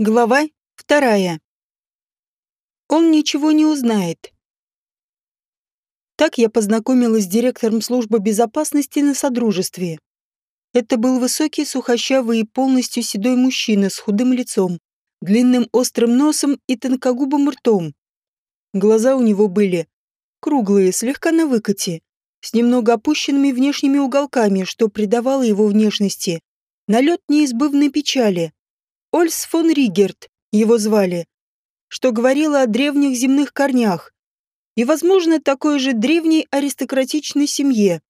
Глава вторая. Он ничего не узнает. Так я познакомилась с директором службы безопасности на Содружестве. Это был высокий, сухощавый и полностью седой мужчина с худым лицом, длинным острым носом и тонкогубым ртом. Глаза у него были круглые, слегка на выкате, с немного опущенными внешними уголками, что придавало его внешности налет неизбывной печали – Ольс фон Ригерт его звали, что говорило о древних земных корнях и, возможно, такой же древней аристократичной семье.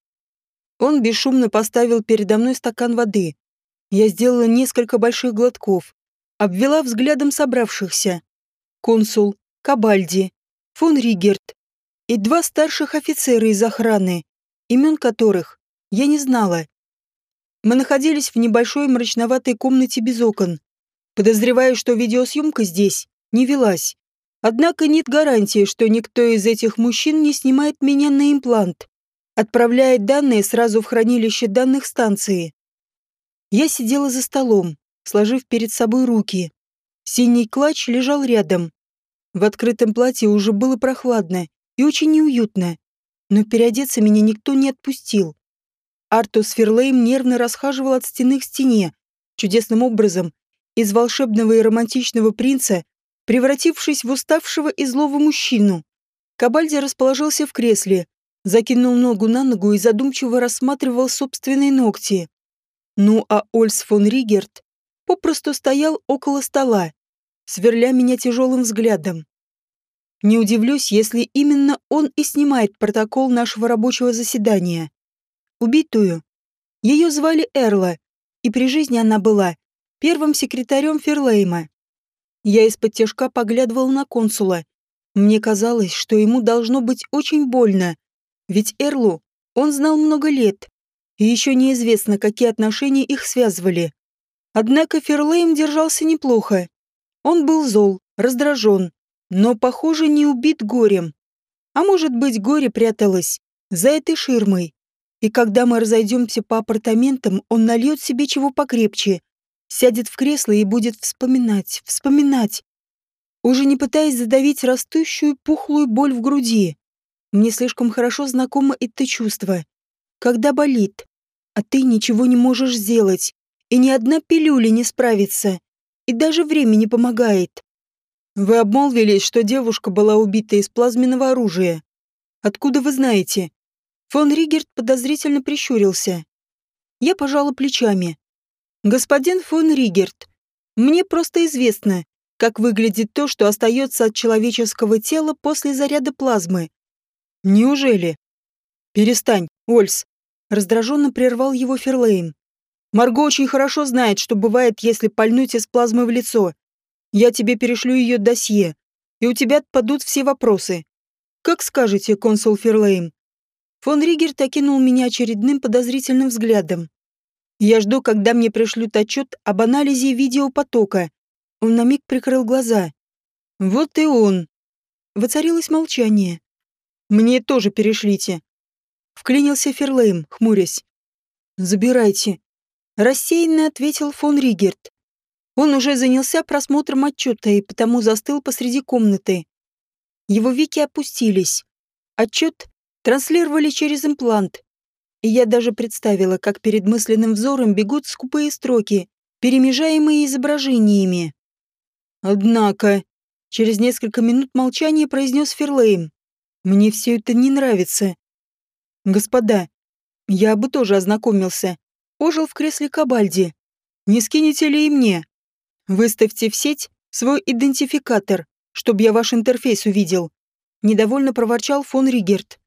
Он бесшумно поставил передо мной стакан воды. Я сделала несколько больших глотков, обвела взглядом собравшихся. Консул, Кабальди, фон Ригерт и два старших офицера из охраны, имен которых я не знала. Мы находились в небольшой мрачноватой комнате без окон. Подозреваю, что видеосъемка здесь не велась. Однако нет гарантии, что никто из этих мужчин не снимает меня на имплант. Отправляет данные сразу в хранилище данных станции. Я сидела за столом, сложив перед собой руки. Синий клатч лежал рядом. В открытом платье уже было прохладно и очень неуютно. Но переодеться меня никто не отпустил. Артус Ферлейм нервно расхаживал от стены к стене, чудесным образом из волшебного и романтичного принца, превратившись в уставшего и злого мужчину. Кабальди расположился в кресле, закинул ногу на ногу и задумчиво рассматривал собственные ногти. Ну а Ольс фон Ригерт попросту стоял около стола, сверля меня тяжелым взглядом. Не удивлюсь, если именно он и снимает протокол нашего рабочего заседания. Убитую. Ее звали Эрла, и при жизни она была первым секретарем Ферлейма. Я из-под тяжка поглядывал на консула. Мне казалось, что ему должно быть очень больно, ведь Эрлу он знал много лет, и еще неизвестно, какие отношения их связывали. Однако Ферлейм держался неплохо. Он был зол, раздражен, но, похоже, не убит горем. А может быть, горе пряталось за этой ширмой. И когда мы разойдемся по апартаментам, он нальет себе чего покрепче сядет в кресло и будет вспоминать, вспоминать, уже не пытаясь задавить растущую пухлую боль в груди. Мне слишком хорошо знакомо это чувство. Когда болит, а ты ничего не можешь сделать, и ни одна пилюля не справится, и даже время не помогает. Вы обмолвились, что девушка была убита из плазменного оружия. Откуда вы знаете? Фон Ригерт подозрительно прищурился. Я пожала плечами. «Господин фон Ригерт, мне просто известно, как выглядит то, что остается от человеческого тела после заряда плазмы». «Неужели?» «Перестань, Ольс», — раздраженно прервал его Ферлейм. «Марго очень хорошо знает, что бывает, если пальнуть из плазмы в лицо. Я тебе перешлю ее досье, и у тебя отпадут все вопросы. Как скажете, консул Ферлейм?» Фон Ригерт окинул меня очередным подозрительным взглядом. Я жду, когда мне пришлют отчет об анализе видеопотока. Он на миг прикрыл глаза. Вот и он. Воцарилось молчание. Мне тоже перешлите. Вклинился Ферлейм, хмурясь. Забирайте. Рассеянно ответил фон Ригерт. Он уже занялся просмотром отчета и потому застыл посреди комнаты. Его веки опустились. Отчет транслировали через имплант, и я даже представила, как перед мысленным взором бегут скупые строки, перемежаемые изображениями. Однако, через несколько минут молчания произнес Ферлейм. Мне все это не нравится. Господа, я бы тоже ознакомился. Ожил в кресле Кабальди. Не скинете ли и мне? Выставьте в сеть свой идентификатор, чтобы я ваш интерфейс увидел. Недовольно проворчал фон Ригерт.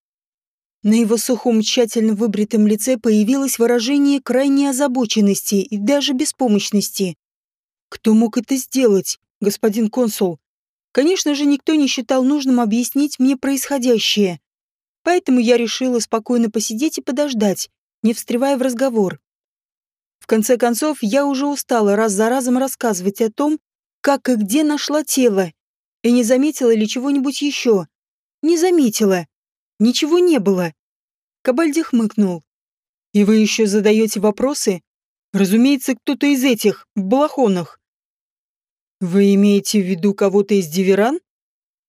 На его сухом, тщательно выбритом лице появилось выражение крайней озабоченности и даже беспомощности. Кто мог это сделать, господин консул? Конечно же, никто не считал нужным объяснить мне происходящее. Поэтому я решила спокойно посидеть и подождать, не встревая в разговор. В конце концов, я уже устала раз за разом рассказывать о том, как и где нашла тело, и не заметила ли чего-нибудь еще. Не заметила. Ничего не было. Кабальди хмыкнул. И вы еще задаете вопросы? Разумеется, кто-то из этих, балахонах. Вы имеете в виду кого-то из Диверан?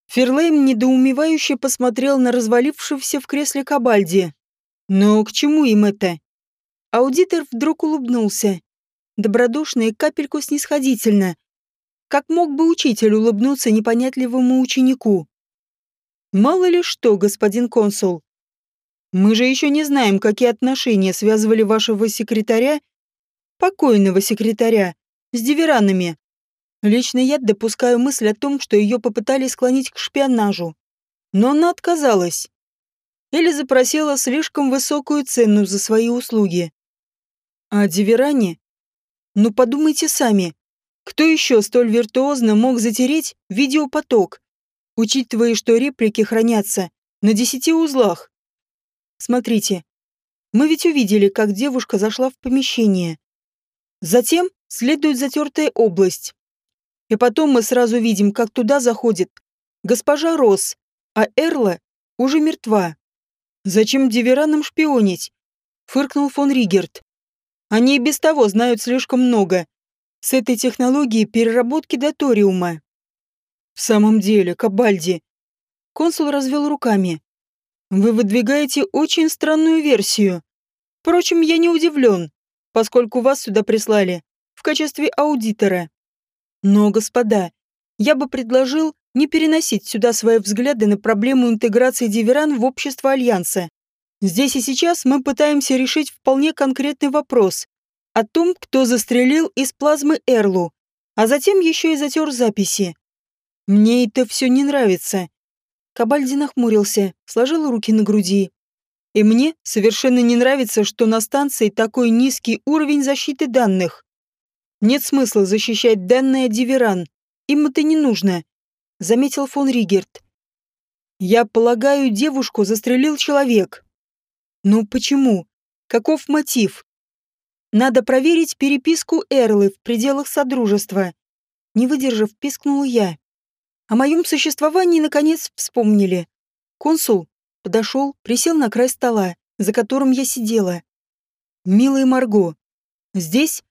Ферлейм недоумевающе посмотрел на развалившегося в кресле Кабальди. Но к чему им это? Аудитор вдруг улыбнулся. Добродушно и капельку снисходительно. Как мог бы учитель улыбнуться непонятливому ученику? Мало ли что, господин консул. Мы же еще не знаем, какие отношения связывали вашего секретаря, покойного секретаря, с диверанами. Лично я допускаю мысль о том, что ее попытались склонить к шпионажу. Но она отказалась. Или запросила слишком высокую цену за свои услуги. А Диверане? Ну подумайте сами. Кто еще столь виртуозно мог затереть видеопоток, учитывая, что реплики хранятся на десяти узлах? Смотрите, мы ведь увидели, как девушка зашла в помещение. Затем следует затертая область, и потом мы сразу видим, как туда заходит госпожа Росс, а Эрла уже мертва. Зачем Диверанам шпионить? Фыркнул фон Ригерт. Они и без того знают слишком много. С этой технологией переработки доториума. В самом деле, Кабальди. Консул развел руками. Вы выдвигаете очень странную версию. Впрочем, я не удивлен, поскольку вас сюда прислали в качестве аудитора. Но, господа, я бы предложил не переносить сюда свои взгляды на проблему интеграции Диверан в общество Альянса. Здесь и сейчас мы пытаемся решить вполне конкретный вопрос о том, кто застрелил из плазмы Эрлу, а затем еще и затер записи. Мне это все не нравится. Кабальди нахмурился, сложил руки на груди. И мне совершенно не нравится, что на станции такой низкий уровень защиты данных. Нет смысла защищать данные Диверан. Им это не нужно, заметил фон Ригерт. Я полагаю, девушку застрелил человек. Ну почему? Каков мотив? Надо проверить переписку Эрлы в пределах Содружества. Не выдержав, пискнул я. О моем существовании наконец вспомнили. Консул подошел, присел на край стола, за которым я сидела. «Милая Марго, здесь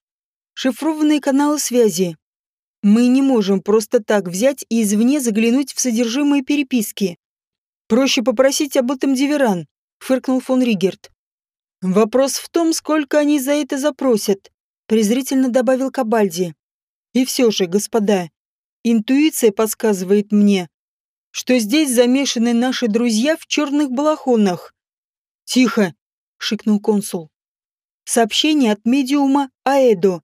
шифрованные каналы связи. Мы не можем просто так взять и извне заглянуть в содержимое переписки. Проще попросить об этом Диверан, фыркнул фон Ригерт. Вопрос в том, сколько они за это запросят, презрительно добавил Кабальди. И все же, господа, интуиция подсказывает мне, что здесь замешаны наши друзья в черных балахонах. Тихо, шикнул консул. Сообщение от медиума Аэдо.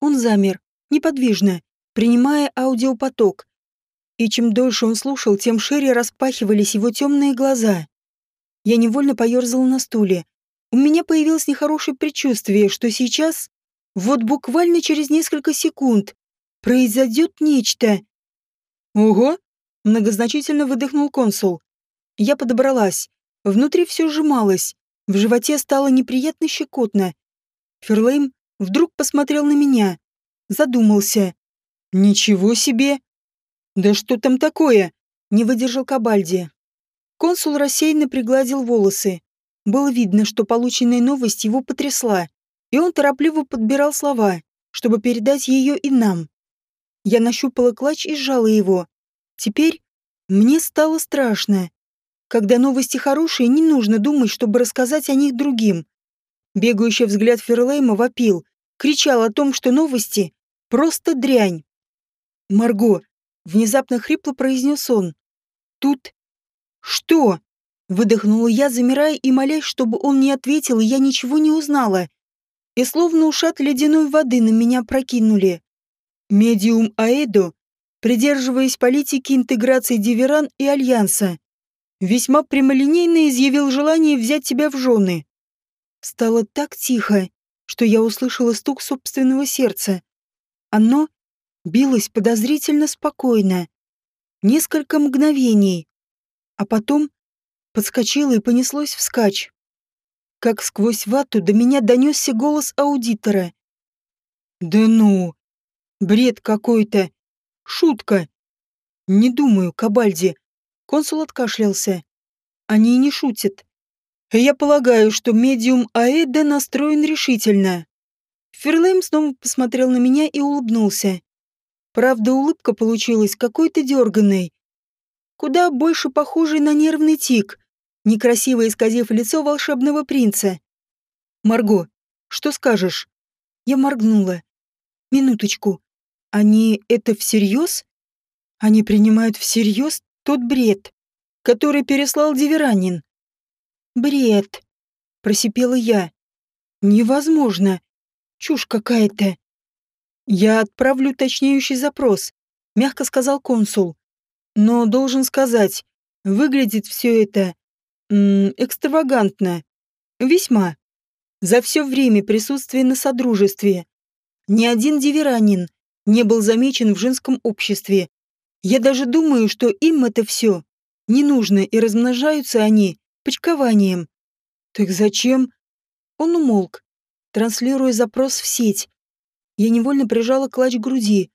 Он замер, неподвижно, принимая аудиопоток. И чем дольше он слушал, тем шире распахивались его темные глаза. Я невольно поерзал на стуле. У меня появилось нехорошее предчувствие, что сейчас, вот буквально через несколько секунд, произойдет нечто. «Ого!» — многозначительно выдохнул консул. Я подобралась. Внутри все сжималось. В животе стало неприятно щекотно. Ферлейм Вдруг посмотрел на меня. Задумался. «Ничего себе!» «Да что там такое?» Не выдержал Кабальди. Консул рассеянно пригладил волосы. Было видно, что полученная новость его потрясла, и он торопливо подбирал слова, чтобы передать ее и нам. Я нащупала клатч и сжала его. Теперь мне стало страшно. Когда новости хорошие, не нужно думать, чтобы рассказать о них другим. Бегающий взгляд Ферлейма вопил, кричал о том, что новости — просто дрянь. «Марго!» — внезапно хрипло произнес он. «Тут...» «Что?» — выдохнула я, замирая и молясь, чтобы он не ответил, и я ничего не узнала. И словно ушат ледяной воды на меня прокинули. Медиум Аэдо, придерживаясь политики интеграции Диверан и Альянса, весьма прямолинейно изъявил желание взять тебя в жены. Стало так тихо, что я услышала стук собственного сердца. Оно билось подозрительно спокойно. Несколько мгновений. А потом подскочило и понеслось вскачь. Как сквозь вату до меня донесся голос аудитора. «Да ну! Бред какой-то! Шутка!» «Не думаю, Кабальди!» Консул откашлялся. «Они не шутят. Я полагаю, что медиум Аэда настроен решительно. Ферлейм снова посмотрел на меня и улыбнулся. Правда, улыбка получилась какой-то дерганной. Куда больше похожей на нервный тик, некрасиво исказив лицо волшебного принца. «Марго, что скажешь?» Я моргнула. «Минуточку. Они это всерьез? Они принимают всерьез тот бред, который переслал Диверанин?» «Бред», — просипела я. «Невозможно. Чушь какая-то». «Я отправлю точнеющий запрос», — мягко сказал консул. «Но должен сказать, выглядит все это... М -м, экстравагантно. Весьма. За все время присутствия на Содружестве ни один диверанин не был замечен в женском обществе. Я даже думаю, что им это все не нужно, и размножаются они почкованием. Так зачем? Он умолк, транслируя запрос в сеть, я невольно прижала клатч к груди.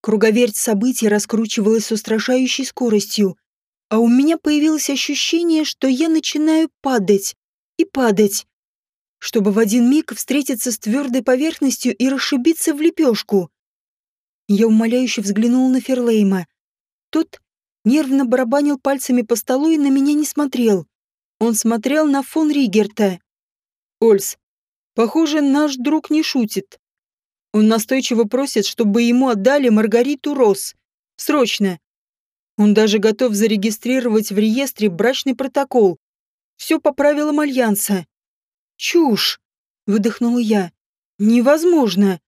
Круговерть событий раскручивалась с устрашающей скоростью, а у меня появилось ощущение, что я начинаю падать и падать, чтобы в один миг встретиться с твердой поверхностью и расшибиться в лепешку. Я умоляюще взглянула на Ферлейма. Тот нервно барабанил пальцами по столу и на меня не смотрел. Он смотрел на фон Ригерта. «Ольс, похоже, наш друг не шутит. Он настойчиво просит, чтобы ему отдали Маргариту Росс. Срочно. Он даже готов зарегистрировать в реестре брачный протокол. Все по правилам Альянса. Чушь, выдохнула я. Невозможно.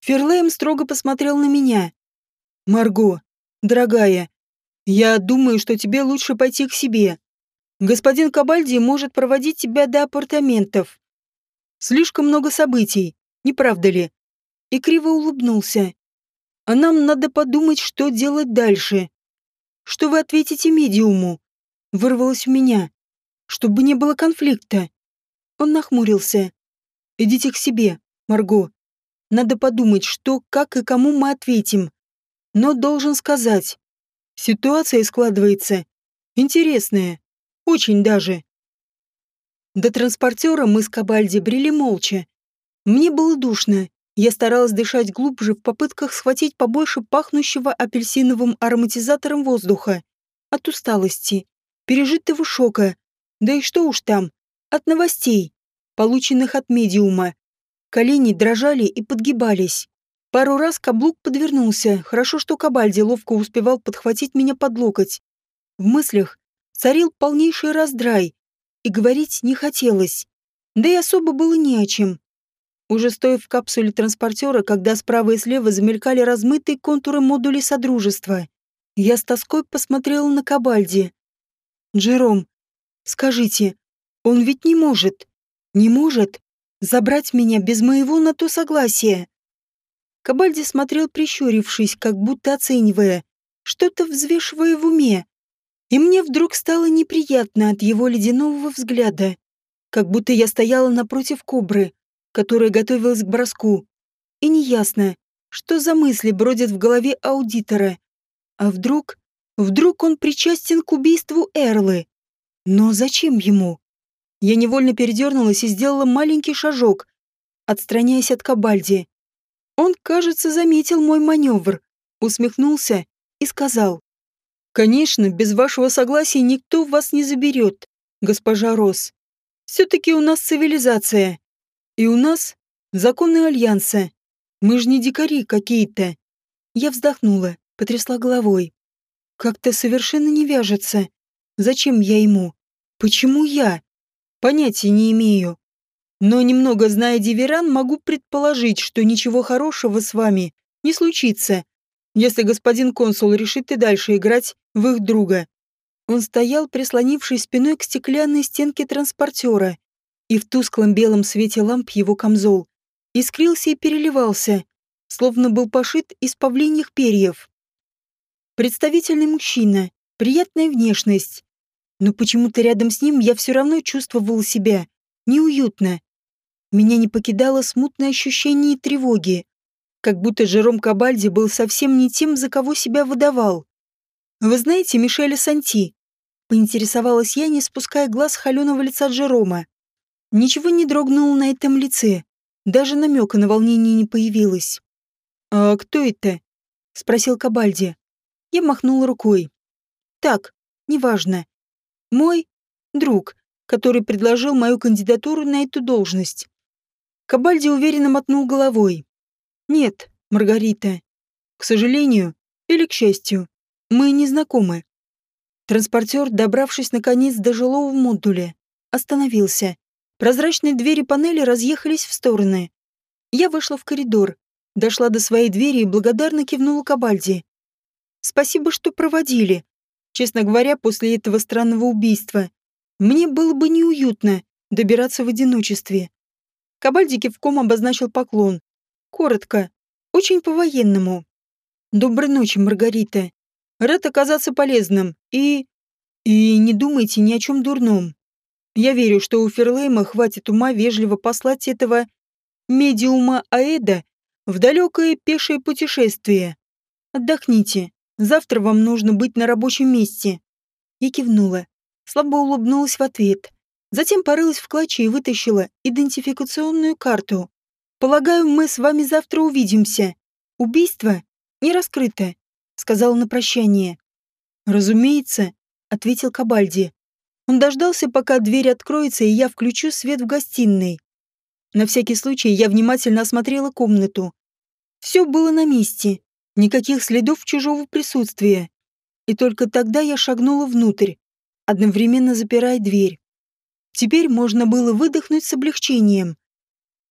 Ферлейм строго посмотрел на меня. Марго, дорогая, я думаю, что тебе лучше пойти к себе. Господин Кабальди может проводить тебя до апартаментов. Слишком много событий, не правда ли? и криво улыбнулся. «А нам надо подумать, что делать дальше. Что вы ответите медиуму?» Вырвалось у меня. «Чтобы не было конфликта». Он нахмурился. «Идите к себе, Марго. Надо подумать, что, как и кому мы ответим. Но должен сказать, ситуация складывается интересная. Очень даже». До транспортера мы с Кабальди брели молча. Мне было душно, я старалась дышать глубже в попытках схватить побольше пахнущего апельсиновым ароматизатором воздуха. От усталости, пережитого шока, да и что уж там, от новостей, полученных от медиума. Колени дрожали и подгибались. Пару раз каблук подвернулся, хорошо, что Кабальди ловко успевал подхватить меня под локоть. В мыслях царил полнейший раздрай, и говорить не хотелось. Да и особо было не о чем. Уже стоя в капсуле транспортера, когда справа и слева замелькали размытые контуры модулей Содружества, я с тоской посмотрела на Кабальди. «Джером, скажите, он ведь не может, не может забрать меня без моего на то согласия?» Кабальди смотрел прищурившись, как будто оценивая, что-то взвешивая в уме. И мне вдруг стало неприятно от его ледяного взгляда, как будто я стояла напротив кобры, которая готовилась к броску. И неясно, что за мысли бродят в голове аудитора. А вдруг, вдруг он причастен к убийству Эрлы? Но зачем ему? Я невольно передернулась и сделала маленький шажок, отстраняясь от Кабальди. Он, кажется, заметил мой маневр, усмехнулся и сказал. «Конечно, без вашего согласия никто вас не заберет, госпожа Росс. Все-таки у нас цивилизация. И у нас законы Альянса. Мы же не дикари какие-то. Я вздохнула, потрясла головой. Как-то совершенно не вяжется. Зачем я ему? Почему я? Понятия не имею. Но немного зная Диверан, могу предположить, что ничего хорошего с вами не случится, если господин консул решит и дальше играть в их друга. Он стоял, прислонившись спиной к стеклянной стенке транспортера, и в тусклом белом свете ламп его камзол искрился и переливался, словно был пошит из павлиньих перьев. Представительный мужчина, приятная внешность. Но почему-то рядом с ним я все равно чувствовал себя неуютно. Меня не покидало смутное ощущение тревоги, как будто Жером Кабальди был совсем не тем, за кого себя выдавал. «Вы знаете Мишеля Санти?» — поинтересовалась я, не спуская глаз холеного лица Джерома. Ничего не дрогнуло на этом лице, даже намека на волнение не появилось. «А кто это?» спросил Кабальди. Я махнула рукой. Так, неважно. Мой друг, который предложил мою кандидатуру на эту должность. Кабальди уверенно мотнул головой. Нет, Маргарита. К сожалению, или к счастью, мы не знакомы. Транспортер, добравшись наконец до жилого модуля, остановился. Прозрачные двери панели разъехались в стороны. Я вышла в коридор, дошла до своей двери и благодарно кивнула Кабальди. «Спасибо, что проводили. Честно говоря, после этого странного убийства мне было бы неуютно добираться в одиночестве». Кабальди кивком обозначил поклон. Коротко, очень по-военному. «Доброй ночи, Маргарита. Рад оказаться полезным и... и не думайте ни о чем дурном. Я верю, что у Ферлейма хватит ума вежливо послать этого медиума Аэда в далекое пешее путешествие. Отдохните. Завтра вам нужно быть на рабочем месте. Я кивнула. Слабо улыбнулась в ответ. Затем порылась в клатче и вытащила идентификационную карту. Полагаю, мы с вами завтра увидимся. Убийство не раскрыто, сказала на прощание. Разумеется, ответил Кабальди. Он дождался, пока дверь откроется, и я включу свет в гостиной. На всякий случай я внимательно осмотрела комнату. Все было на месте, никаких следов чужого присутствия. И только тогда я шагнула внутрь, одновременно запирая дверь. Теперь можно было выдохнуть с облегчением.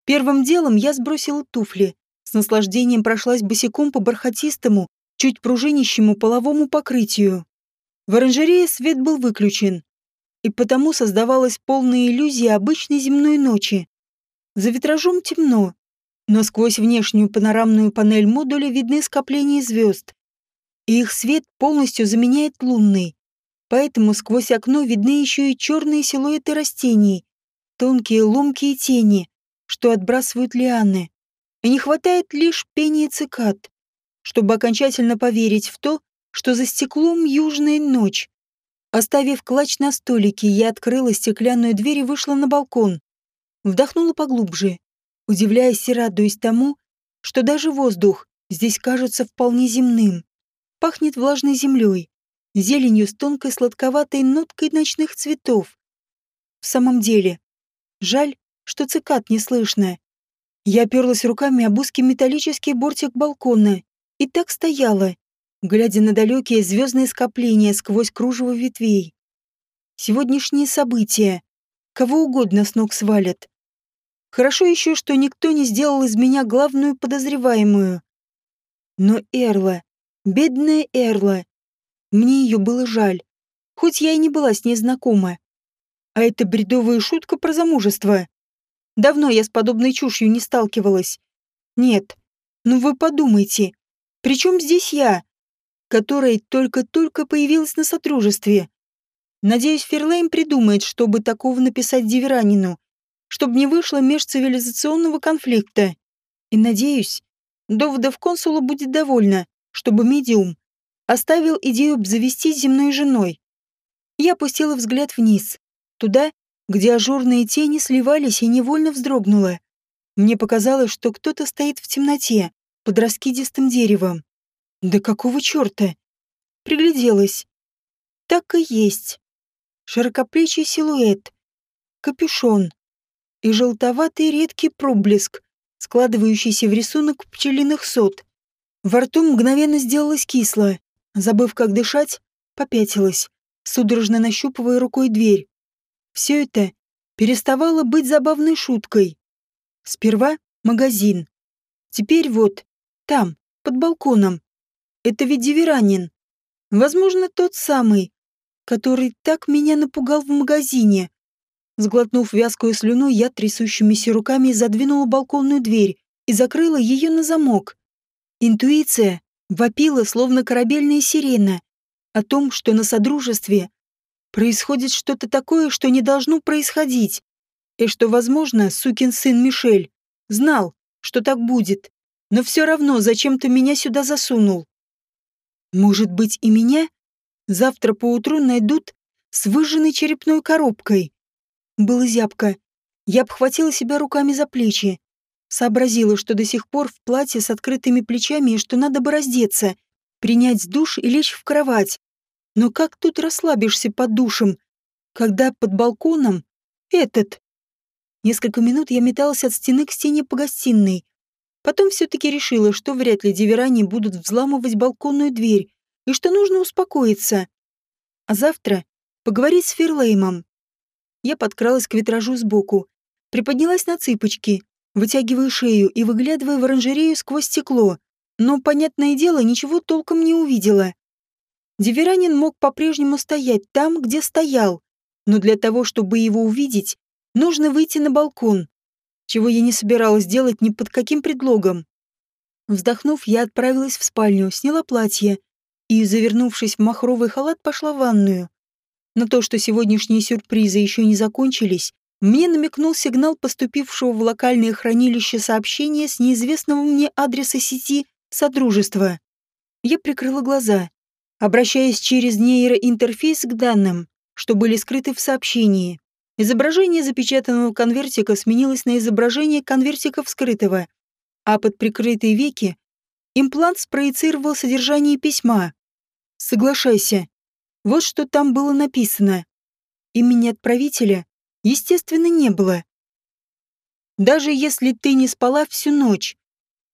Первым делом я сбросила туфли, с наслаждением прошлась босиком по бархатистому, чуть пружинищему половому покрытию. В оранжерее свет был выключен, и потому создавалась полная иллюзия обычной земной ночи. За витражом темно, но сквозь внешнюю панорамную панель модуля видны скопления звезд, и их свет полностью заменяет лунный. Поэтому сквозь окно видны еще и черные силуэты растений, тонкие ломкие тени, что отбрасывают лианы. И не хватает лишь пения цикад, чтобы окончательно поверить в то, что за стеклом южная ночь, Оставив клатч на столике, я открыла стеклянную дверь и вышла на балкон. Вдохнула поглубже, удивляясь и радуясь тому, что даже воздух здесь кажется вполне земным. Пахнет влажной землей, зеленью с тонкой сладковатой ноткой ночных цветов. В самом деле, жаль, что цикад не слышно. Я оперлась руками об узкий металлический бортик балкона и так стояла, глядя на далекие звездные скопления сквозь кружево ветвей. Сегодняшние события кого угодно с ног свалят. Хорошо еще, что никто не сделал из меня главную подозреваемую. Но Эрла, бедная Эрла, мне ее было жаль, хоть я и не была с ней знакома. А это бредовая шутка про замужество. Давно я с подобной чушью не сталкивалась. Нет, ну вы подумайте, при чем здесь я? которая только-только появилась на сотрудничестве. Надеюсь, Ферлейм придумает, чтобы такого написать Диверанину, чтобы не вышло межцивилизационного конфликта. И надеюсь, доводов консула будет довольно, чтобы медиум оставил идею обзавестись земной женой. Я опустила взгляд вниз, туда, где ажурные тени сливались и невольно вздрогнула. Мне показалось, что кто-то стоит в темноте, под раскидистым деревом. Да какого черта? Пригляделась. Так и есть. Широкоплечий силуэт, капюшон и желтоватый редкий проблеск, складывающийся в рисунок пчелиных сот. Во рту мгновенно сделалось кисло. Забыв, как дышать, попятилась, судорожно нащупывая рукой дверь. Все это переставало быть забавной шуткой. Сперва магазин. Теперь вот, там, под балконом, это ведь Диверанин. Возможно, тот самый, который так меня напугал в магазине. Сглотнув вязкую слюну, я трясущимися руками задвинула балконную дверь и закрыла ее на замок. Интуиция вопила, словно корабельная сирена, о том, что на Содружестве происходит что-то такое, что не должно происходить, и что, возможно, сукин сын Мишель знал, что так будет, но все равно зачем-то меня сюда засунул. Может быть, и меня завтра поутру найдут с выжженной черепной коробкой. Было зябко. Я обхватила себя руками за плечи. Сообразила, что до сих пор в платье с открытыми плечами и что надо бы раздеться, принять душ и лечь в кровать. Но как тут расслабишься под душем, когда под балконом этот? Несколько минут я металась от стены к стене по гостиной. Потом все-таки решила, что вряд ли диверане будут взламывать балконную дверь и что нужно успокоиться. А завтра поговорить с Ферлеймом. Я подкралась к витражу сбоку, приподнялась на цыпочки, вытягивая шею и выглядывая в оранжерею сквозь стекло, но, понятное дело, ничего толком не увидела. Диверанин мог по-прежнему стоять там, где стоял, но для того, чтобы его увидеть, нужно выйти на балкон, чего я не собиралась делать ни под каким предлогом. Вздохнув, я отправилась в спальню, сняла платье и, завернувшись в махровый халат, пошла в ванную. На то, что сегодняшние сюрпризы еще не закончились, мне намекнул сигнал поступившего в локальное хранилище сообщения с неизвестного мне адреса сети Содружества. Я прикрыла глаза, обращаясь через нейроинтерфейс к данным, что были скрыты в сообщении. Изображение запечатанного конвертика сменилось на изображение конвертика вскрытого, а под прикрытые веки имплант спроецировал содержание письма. «Соглашайся, вот что там было написано. Имени отправителя, естественно, не было. Даже если ты не спала всю ночь,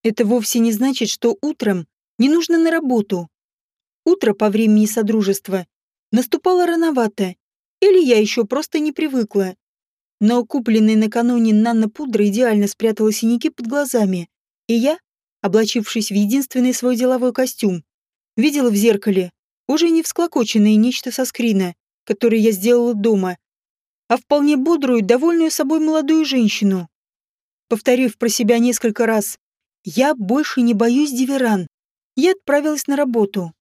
это вовсе не значит, что утром не нужно на работу. Утро по времени содружества наступало рановато, или я еще просто не привыкла. Но купленный накануне нано-пудра идеально спрятала синяки под глазами, и я, облачившись в единственный свой деловой костюм, видела в зеркале, уже не всклокоченное нечто со скрина, которое я сделала дома, а вполне бодрую, довольную собой молодую женщину. Повторив про себя несколько раз «Я больше не боюсь диверан», я отправилась на работу.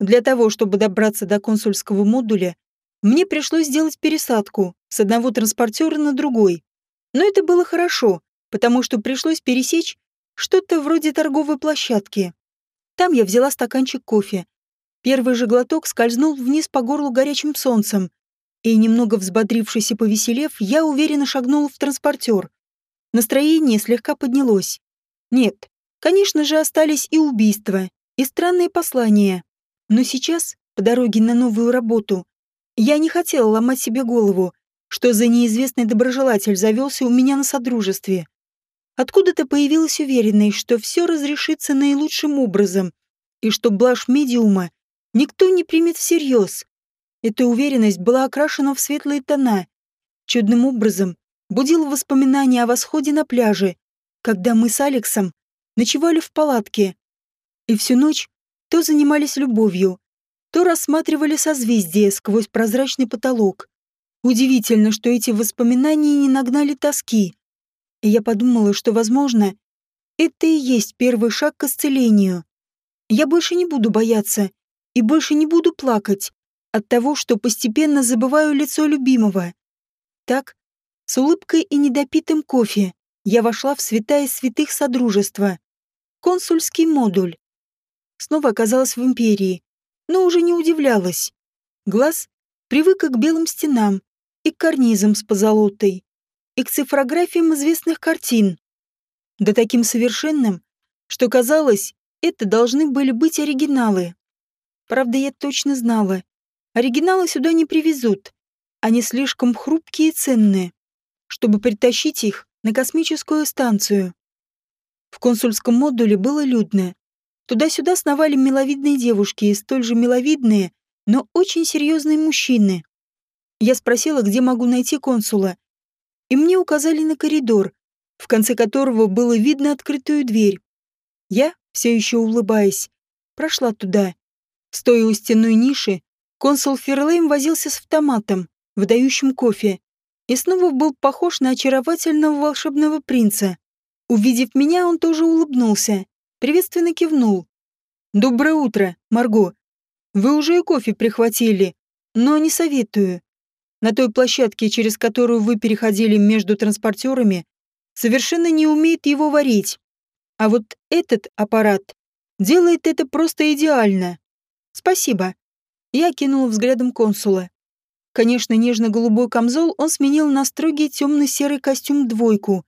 Для того, чтобы добраться до консульского модуля, мне пришлось сделать пересадку с одного транспортера на другой. Но это было хорошо, потому что пришлось пересечь что-то вроде торговой площадки. Там я взяла стаканчик кофе, Первый же глоток скользнул вниз по горлу горячим солнцем, и, немного взбодрившись и повеселев, я уверенно шагнула в транспортер. Настроение слегка поднялось. Нет, конечно же, остались и убийства, и странные послания. Но сейчас, по дороге на новую работу, я не хотела ломать себе голову, что за неизвестный доброжелатель завелся у меня на содружестве. Откуда-то появилась уверенность, что все разрешится наилучшим образом, и что блажь медиума никто не примет всерьез. Эта уверенность была окрашена в светлые тона. Чудным образом будила воспоминания о восходе на пляже, когда мы с Алексом ночевали в палатке. И всю ночь то занимались любовью, то рассматривали созвездия сквозь прозрачный потолок. Удивительно, что эти воспоминания не нагнали тоски. И я подумала, что, возможно, это и есть первый шаг к исцелению. Я больше не буду бояться и больше не буду плакать от того, что постепенно забываю лицо любимого. Так, с улыбкой и недопитым кофе, я вошла в святая святых Содружества. Консульский модуль. Снова оказалась в империи, но уже не удивлялась. Глаз привык к белым стенам и к карнизам с позолотой, и к цифрографиям известных картин. Да таким совершенным, что казалось, это должны были быть оригиналы. Правда, я точно знала. Оригиналы сюда не привезут. Они слишком хрупкие и ценные, чтобы притащить их на космическую станцию. В консульском модуле было людно. Туда-сюда сновали миловидные девушки и столь же миловидные, но очень серьезные мужчины. Я спросила, где могу найти консула, и мне указали на коридор, в конце которого было видно открытую дверь. Я, все еще улыбаясь, прошла туда Стоя у стенной ниши, консул Ферлейм возился с автоматом, выдающим кофе, и снова был похож на очаровательного волшебного принца. Увидев меня, он тоже улыбнулся, приветственно кивнул. «Доброе утро, Марго. Вы уже и кофе прихватили, но не советую. На той площадке, через которую вы переходили между транспортерами, совершенно не умеет его варить. А вот этот аппарат делает это просто идеально. «Спасибо». Я кинула взглядом консула. Конечно, нежно-голубой камзол он сменил на строгий темно-серый костюм-двойку.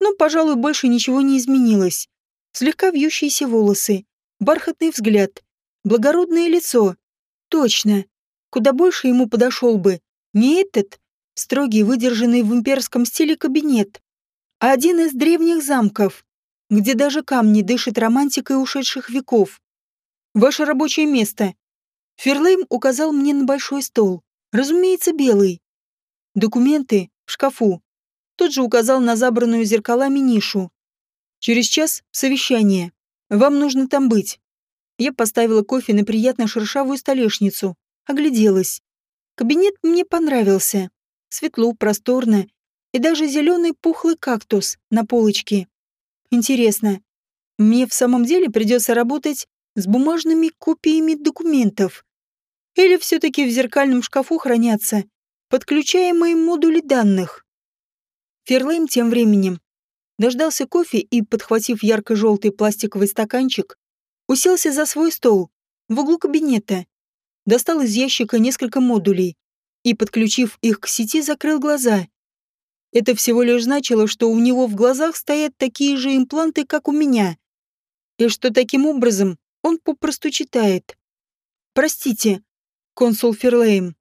Но, пожалуй, больше ничего не изменилось. Слегка вьющиеся волосы, бархатный взгляд, благородное лицо. Точно. Куда больше ему подошел бы не этот, строгий, выдержанный в имперском стиле кабинет, а один из древних замков, где даже камни дышат романтикой ушедших веков. Ваше рабочее место. Ферлейм указал мне на большой стол. Разумеется, белый. Документы в шкафу. Тот же указал на забранную зеркалами нишу. Через час совещание. Вам нужно там быть. Я поставила кофе на приятно шершавую столешницу. Огляделась. Кабинет мне понравился. Светло, просторно. И даже зеленый пухлый кактус на полочке. Интересно, мне в самом деле придется работать с бумажными копиями документов? Или все-таки в зеркальном шкафу хранятся подключаемые модули данных? Ферлейм тем временем дождался кофе и, подхватив ярко-желтый пластиковый стаканчик, уселся за свой стол в углу кабинета, достал из ящика несколько модулей и, подключив их к сети, закрыл глаза. Это всего лишь значило, что у него в глазах стоят такие же импланты, как у меня, и что таким образом он попросту читает. «Простите, консул Ферлейм».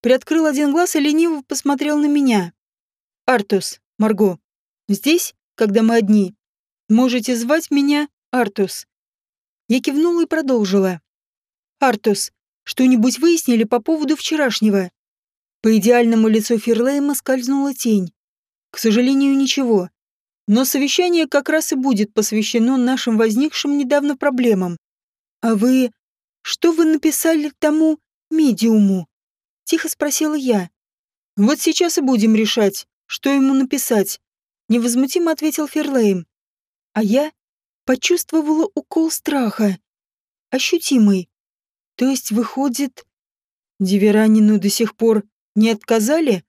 Приоткрыл один глаз и лениво посмотрел на меня. «Артус, Марго, здесь, когда мы одни, можете звать меня Артус». Я кивнула и продолжила. «Артус, что-нибудь выяснили по поводу вчерашнего?» По идеальному лицу Ферлейма скользнула тень. К сожалению, ничего. Но совещание как раз и будет посвящено нашим возникшим недавно проблемам. А вы... Что вы написали тому медиуму? Тихо спросила я. Вот сейчас и будем решать, что ему написать. Невозмутимо ответил Ферлейм. А я почувствовала укол страха. Ощутимый. То есть, выходит, Диверанину до сих пор не отказали?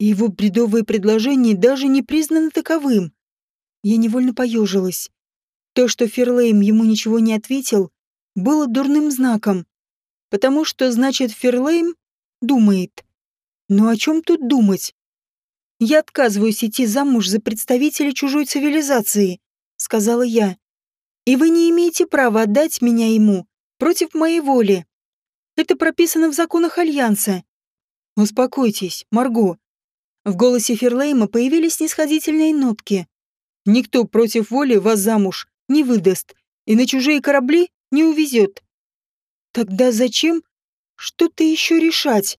Его бредовые предложения даже не признаны таковым. Я невольно поежилась. То, что Ферлейм ему ничего не ответил, было дурным знаком. Потому что, значит, Ферлейм думает. Но о чем тут думать? Я отказываюсь идти замуж за представителя чужой цивилизации, сказала я. И вы не имеете права отдать меня ему против моей воли. Это прописано в законах Альянса. Успокойтесь, Марго. В голосе Ферлейма появились снисходительные нотки. Никто против воли вас замуж не выдаст, и на чужие корабли не увезет. Тогда зачем что-то еще решать?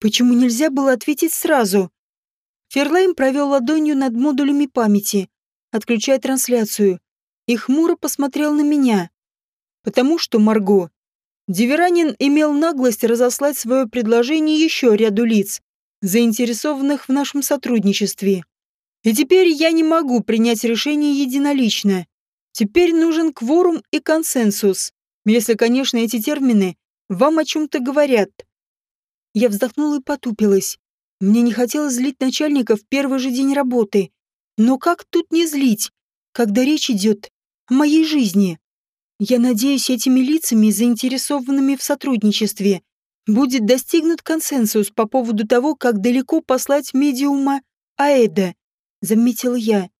Почему нельзя было ответить сразу? Ферлейм провел ладонью над модулями памяти, отключая трансляцию, и хмуро посмотрел на меня. Потому что, Марго, Диверанин имел наглость разослать свое предложение еще ряду лиц, заинтересованных в нашем сотрудничестве. И теперь я не могу принять решение единолично. Теперь нужен кворум и консенсус, если, конечно, эти термины вам о чем-то говорят. Я вздохнула и потупилась. Мне не хотелось злить начальника в первый же день работы. Но как тут не злить, когда речь идет о моей жизни? Я надеюсь, этими лицами, заинтересованными в сотрудничестве, будет достигнут консенсус по поводу того, как далеко послать медиума Аэда, заметил я.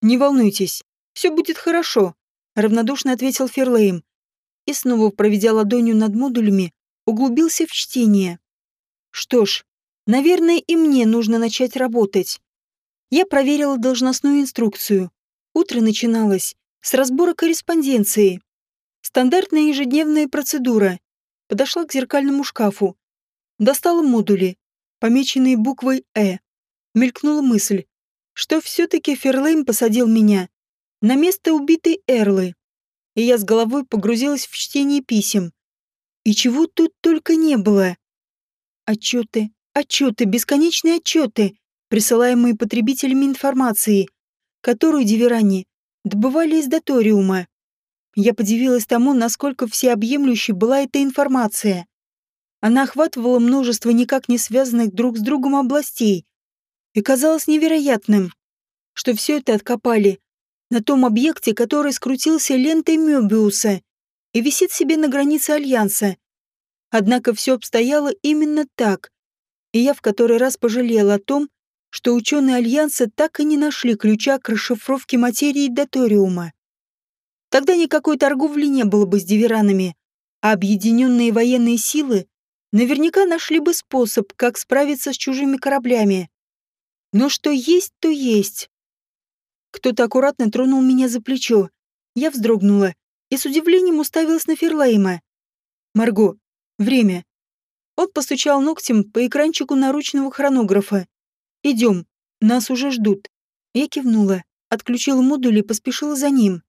Не волнуйтесь, все будет хорошо, равнодушно ответил Ферлейм. И снова, проведя ладонью над модулями, углубился в чтение. Что ж, наверное, и мне нужно начать работать. Я проверила должностную инструкцию. Утро начиналось с разбора корреспонденции. Стандартная ежедневная процедура. Подошла к зеркальному шкафу. Достала модули, помеченные буквой «Э». Мелькнула мысль, что все-таки Ферлейм посадил меня на место убитой Эрлы. И я с головой погрузилась в чтение писем. И чего тут только не было. Отчеты, отчеты, бесконечные отчеты, присылаемые потребителями информации, которую Диверани добывали из Доториума. Я подивилась тому, насколько всеобъемлющей была эта информация. Она охватывала множество никак не связанных друг с другом областей. И казалось невероятным, что все это откопали на том объекте, который скрутился лентой Мёбиуса и висит себе на границе Альянса. Однако все обстояло именно так, и я в который раз пожалела о том, что ученые Альянса так и не нашли ключа к расшифровке материи Доториума. Тогда никакой торговли не было бы с диверанами, а объединенные военные силы наверняка нашли бы способ, как справиться с чужими кораблями. Но что есть, то есть. Кто-то аккуратно тронул меня за плечо. Я вздрогнула и с удивлением уставилась на Ферлейма. «Марго, время». Он постучал ногтем по экранчику наручного хронографа. «Идем, нас уже ждут». Я кивнула, отключила модуль и поспешила за ним.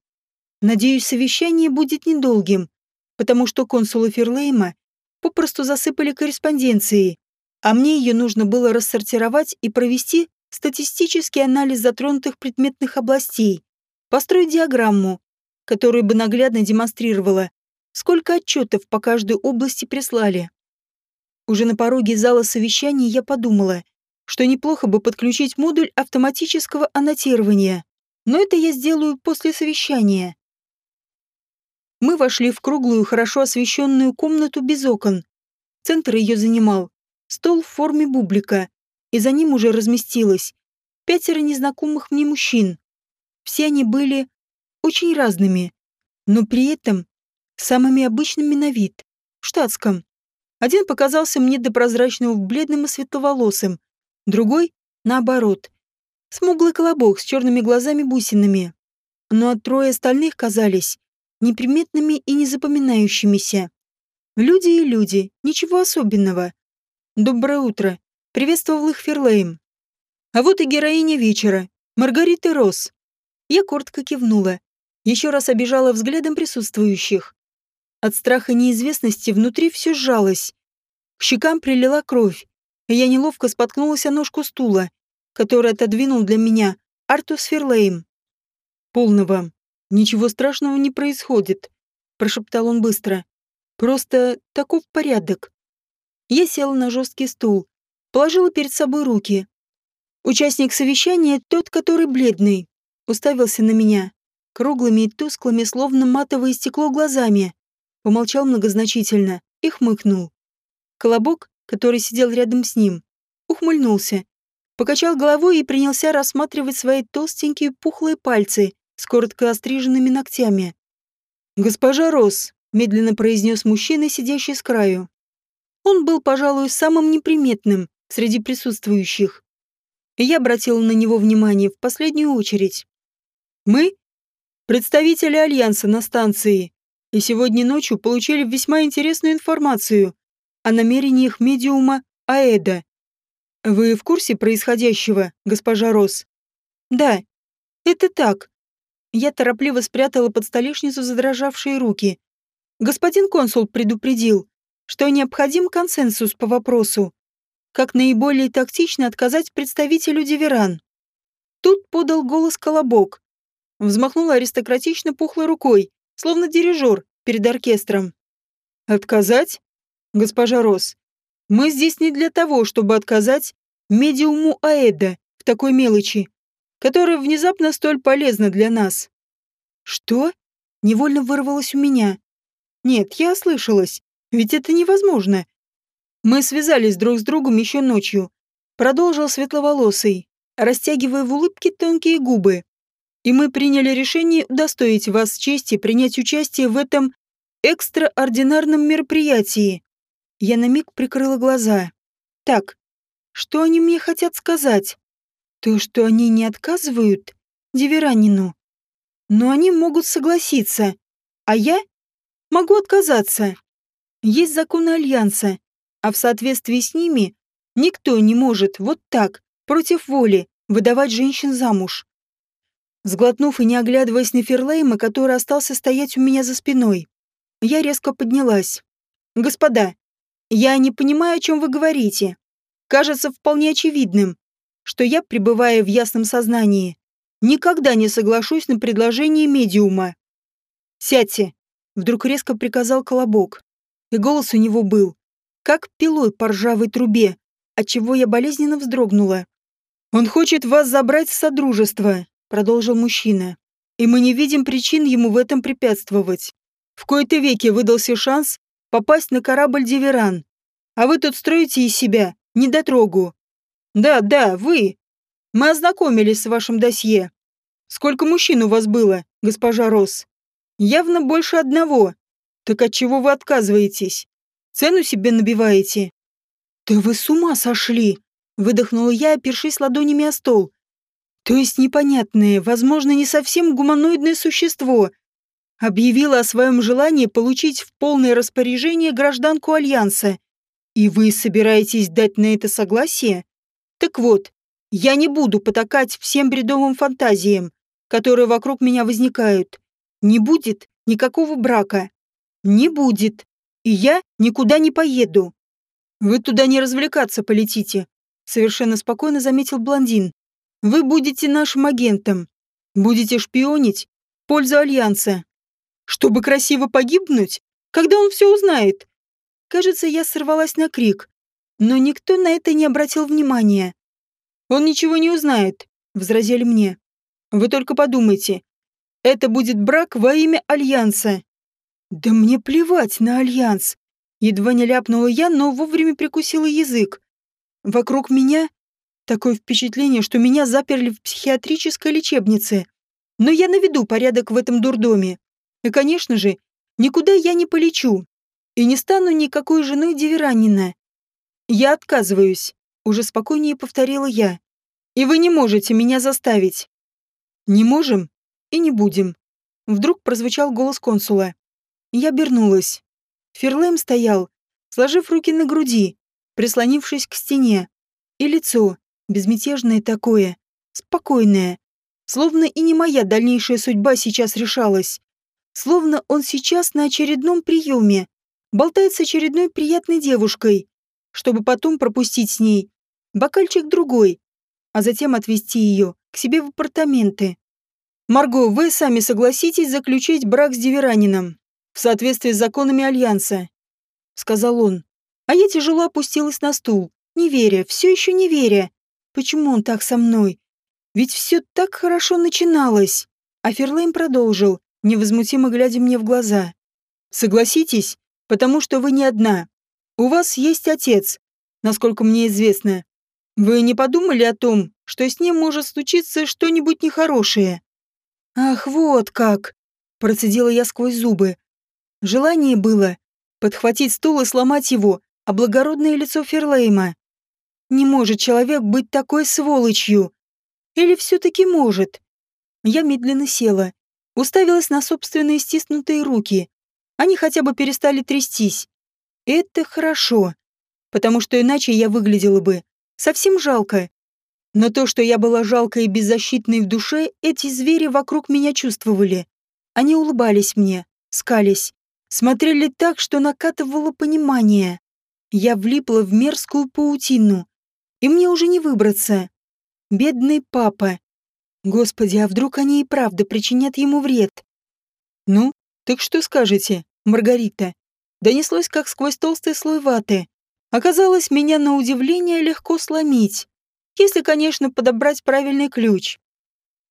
Надеюсь, совещание будет недолгим, потому что консулы Ферлейма попросту засыпали корреспонденцией, а мне ее нужно было рассортировать и провести статистический анализ затронутых предметных областей, построить диаграмму, которая бы наглядно демонстрировала, сколько отчетов по каждой области прислали. Уже на пороге зала совещаний я подумала, что неплохо бы подключить модуль автоматического аннотирования, но это я сделаю после совещания. Мы вошли в круглую, хорошо освещенную комнату без окон. Центр ее занимал стол в форме бублика, и за ним уже разместилось пятеро незнакомых мне мужчин. Все они были очень разными, но при этом самыми обычными на вид, в штатском. Один показался мне до прозрачного бледным и светловолосым, другой, наоборот, смуглый колобок с черными глазами-бусинами. Но от трое остальных казались неприметными и незапоминающимися. Люди и люди, ничего особенного. Доброе утро. Приветствовал их Ферлейм. А вот и героиня вечера, Маргарита Росс. Я коротко кивнула. Еще раз обижала взглядом присутствующих. От страха неизвестности внутри все сжалось. К щекам прилила кровь, и я неловко споткнулась о ножку стула, который отодвинул для меня Артус Ферлейм. «Полно вам. «Ничего страшного не происходит», — прошептал он быстро. «Просто таков порядок». Я села на жесткий стул, положила перед собой руки. Участник совещания, тот, который бледный, уставился на меня, круглыми и тусклыми, словно матовое стекло глазами. Помолчал многозначительно и хмыкнул. Колобок, который сидел рядом с ним, ухмыльнулся, покачал головой и принялся рассматривать свои толстенькие пухлые пальцы, с коротко остриженными ногтями. «Госпожа Росс», — медленно произнес мужчина, сидящий с краю. Он был, пожалуй, самым неприметным среди присутствующих. Я обратила на него внимание в последнюю очередь. «Мы — представители Альянса на станции, и сегодня ночью получили весьма интересную информацию о намерениях медиума Аэда. Вы в курсе происходящего, госпожа Росс?» «Да, это так», я торопливо спрятала под столешницу задрожавшие руки. Господин консул предупредил, что необходим консенсус по вопросу, как наиболее тактично отказать представителю Диверан. Тут подал голос Колобок. Взмахнула аристократично пухлой рукой, словно дирижер перед оркестром. «Отказать? Госпожа Рос, мы здесь не для того, чтобы отказать медиуму Аэда в такой мелочи, которая внезапно столь полезна для нас. Что? Невольно вырвалось у меня. Нет, я ослышалась. Ведь это невозможно. Мы связались друг с другом еще ночью. Продолжил светловолосый, растягивая в улыбке тонкие губы. И мы приняли решение удостоить вас чести принять участие в этом экстраординарном мероприятии. Я на миг прикрыла глаза. Так, что они мне хотят сказать? То, что они не отказывают Диверанину. Но они могут согласиться, а я могу отказаться. Есть законы Альянса, а в соответствии с ними никто не может вот так, против воли, выдавать женщин замуж. Сглотнув и не оглядываясь на Ферлейма, который остался стоять у меня за спиной, я резко поднялась. «Господа, я не понимаю, о чем вы говорите. Кажется вполне очевидным, что я, пребывая в ясном сознании, никогда не соглашусь на предложение медиума. «Сядьте», — вдруг резко приказал Колобок. И голос у него был, как пилой по ржавой трубе, отчего я болезненно вздрогнула. «Он хочет вас забрать в содружество», — продолжил мужчина. «И мы не видим причин ему в этом препятствовать. В кои-то веки выдался шанс попасть на корабль Диверан. А вы тут строите из себя недотрогу. Да, да, вы. Мы ознакомились с вашим досье. Сколько мужчин у вас было, госпожа Росс? Явно больше одного. Так от чего вы отказываетесь? Цену себе набиваете? Да вы с ума сошли! Выдохнула я, опершись ладонями о стол. То есть непонятное, возможно, не совсем гуманоидное существо объявило о своем желании получить в полное распоряжение гражданку Альянса. И вы собираетесь дать на это согласие? Так вот, я не буду потакать всем бредовым фантазиям, которые вокруг меня возникают. Не будет никакого брака. Не будет. И я никуда не поеду. Вы туда не развлекаться полетите, совершенно спокойно заметил блондин. Вы будете нашим агентом. Будете шпионить в пользу Альянса. Чтобы красиво погибнуть, когда он все узнает. Кажется, я сорвалась на крик, но никто на это не обратил внимания. Он ничего не узнает, возразили мне. Вы только подумайте. Это будет брак во имя Альянса. Да мне плевать на Альянс. Едва не ляпнула я, но вовремя прикусила язык. Вокруг меня такое впечатление, что меня заперли в психиатрической лечебнице. Но я наведу порядок в этом дурдоме. И, конечно же, никуда я не полечу. И не стану никакой женой Диверанина. Я отказываюсь уже спокойнее повторила я. И вы не можете меня заставить. Не можем и не будем. Вдруг прозвучал голос консула. Я обернулась. Ферлем стоял, сложив руки на груди, прислонившись к стене. И лицо, безмятежное такое, спокойное. Словно и не моя дальнейшая судьба сейчас решалась. Словно он сейчас на очередном приеме, болтает с очередной приятной девушкой, чтобы потом пропустить с ней бокальчик другой, а затем отвезти ее к себе в апартаменты. «Марго, вы сами согласитесь заключить брак с Диверанином в соответствии с законами Альянса», — сказал он. А я тяжело опустилась на стул, не веря, все еще не веря. Почему он так со мной? Ведь все так хорошо начиналось. А Ферлейм продолжил, невозмутимо глядя мне в глаза. «Согласитесь, потому что вы не одна. У вас есть отец, насколько мне известно. Вы не подумали о том, что с ним может случиться что-нибудь нехорошее? Ах, вот как! Процедила я сквозь зубы. Желание было подхватить стул и сломать его, а благородное лицо Ферлейма. Не может человек быть такой сволочью. Или все-таки может? Я медленно села, уставилась на собственные стиснутые руки. Они хотя бы перестали трястись. Это хорошо, потому что иначе я выглядела бы Совсем жалко. Но то, что я была жалкой и беззащитной в душе, эти звери вокруг меня чувствовали. Они улыбались мне, скались, смотрели так, что накатывало понимание. Я влипла в мерзкую паутину, и мне уже не выбраться. Бедный папа. Господи, а вдруг они и правда причинят ему вред? Ну, так что скажете, Маргарита? Донеслось, как сквозь толстый слой ваты. Оказалось, меня на удивление легко сломить, если, конечно, подобрать правильный ключ.